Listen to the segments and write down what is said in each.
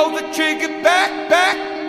pull the trigger back, back.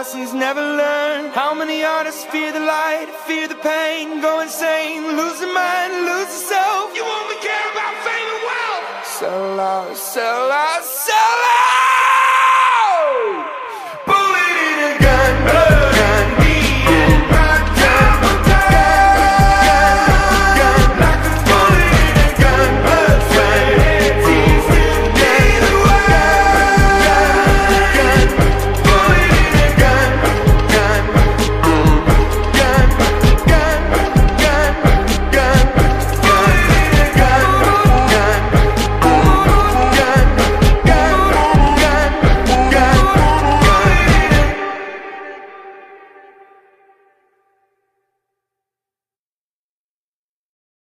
Lessons never learned? How many artists fear the light, fear the pain, go insane, lose their mind, lose themselves? You only care about fame and wealth. Sell out, sell out.